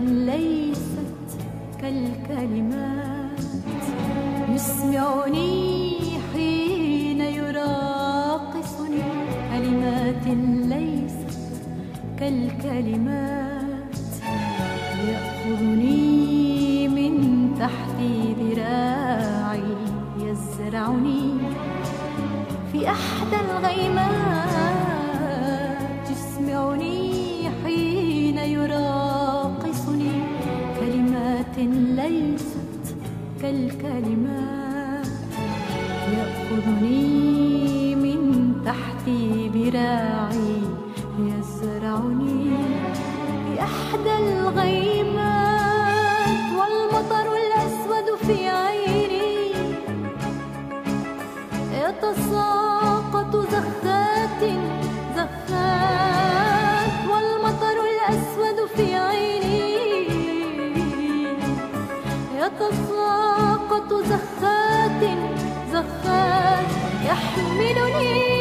ليست كالكلمات. يسمعني حين يراقصني كلمات ليست كالكلمات. يأخذني من تحت ذراعي يزرعني في أحدى الغيمات. الكلمات يأخذني من تحتي براعي يزرعني بأحدى الغيب. Melody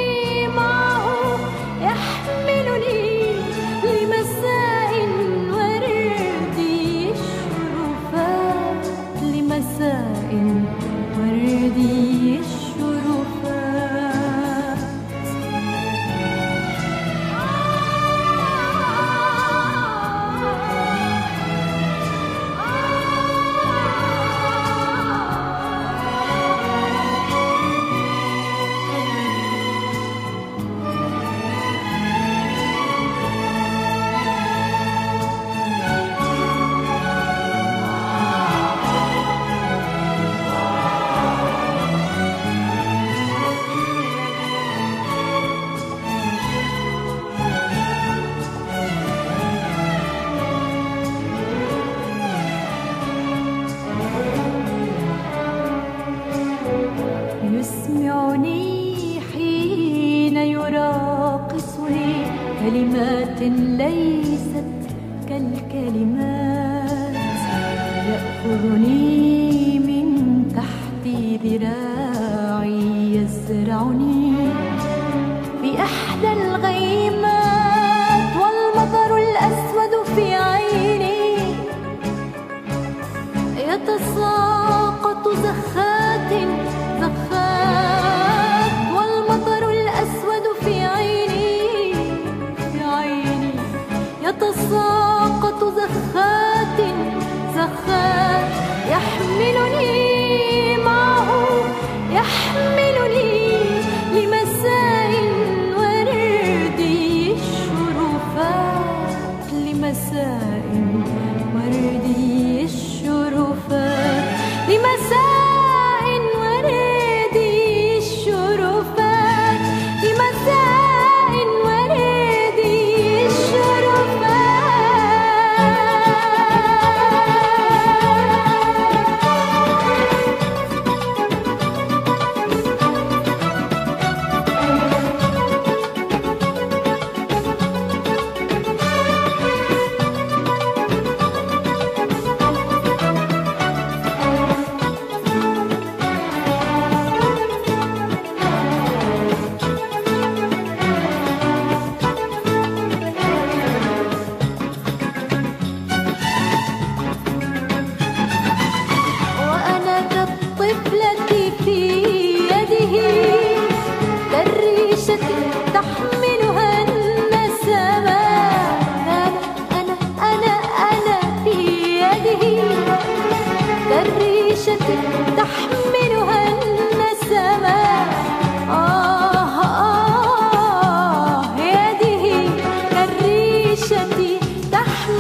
祝你。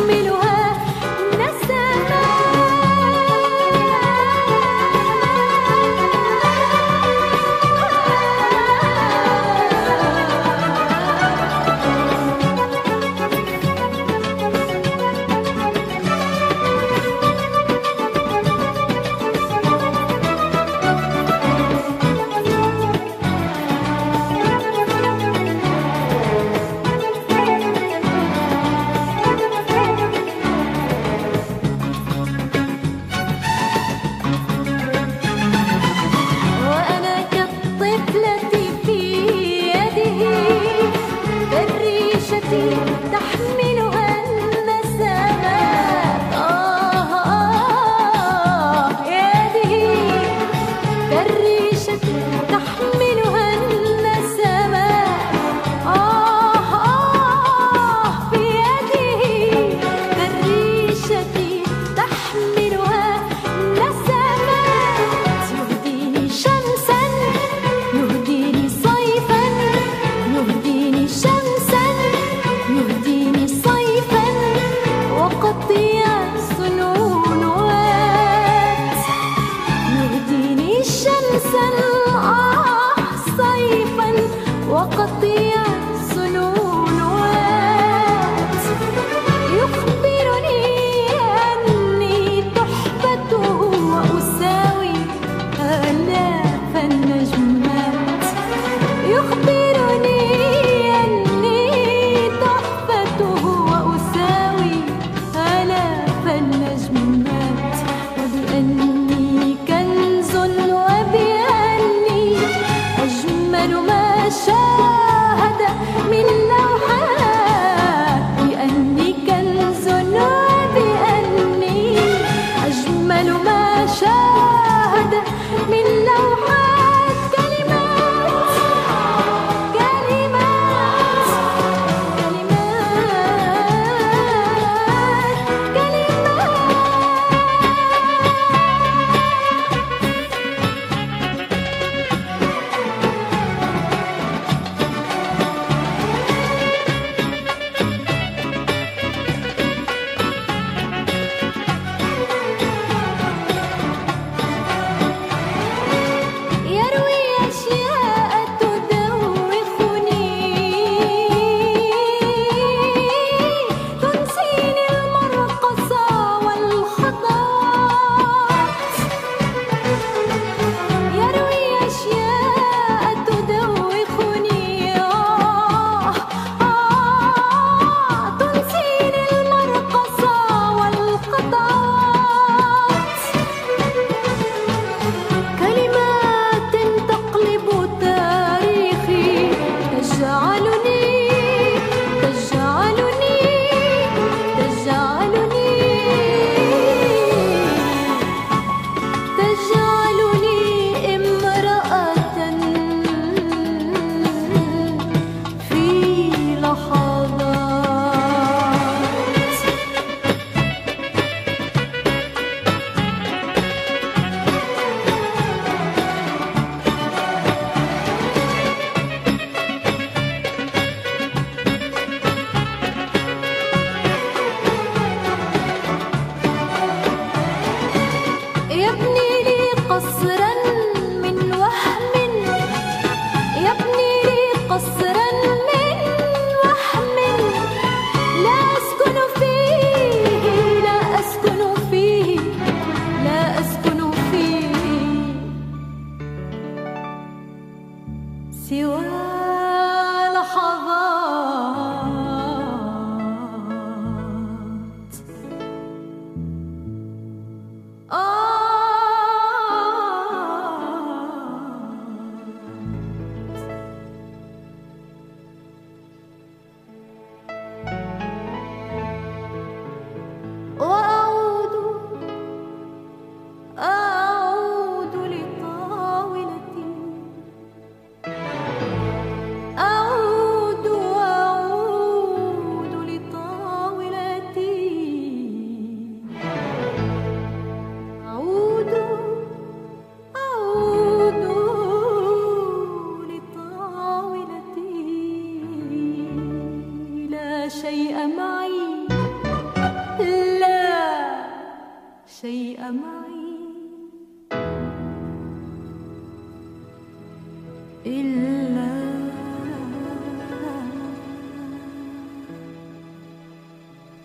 حاملها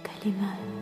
كلمات.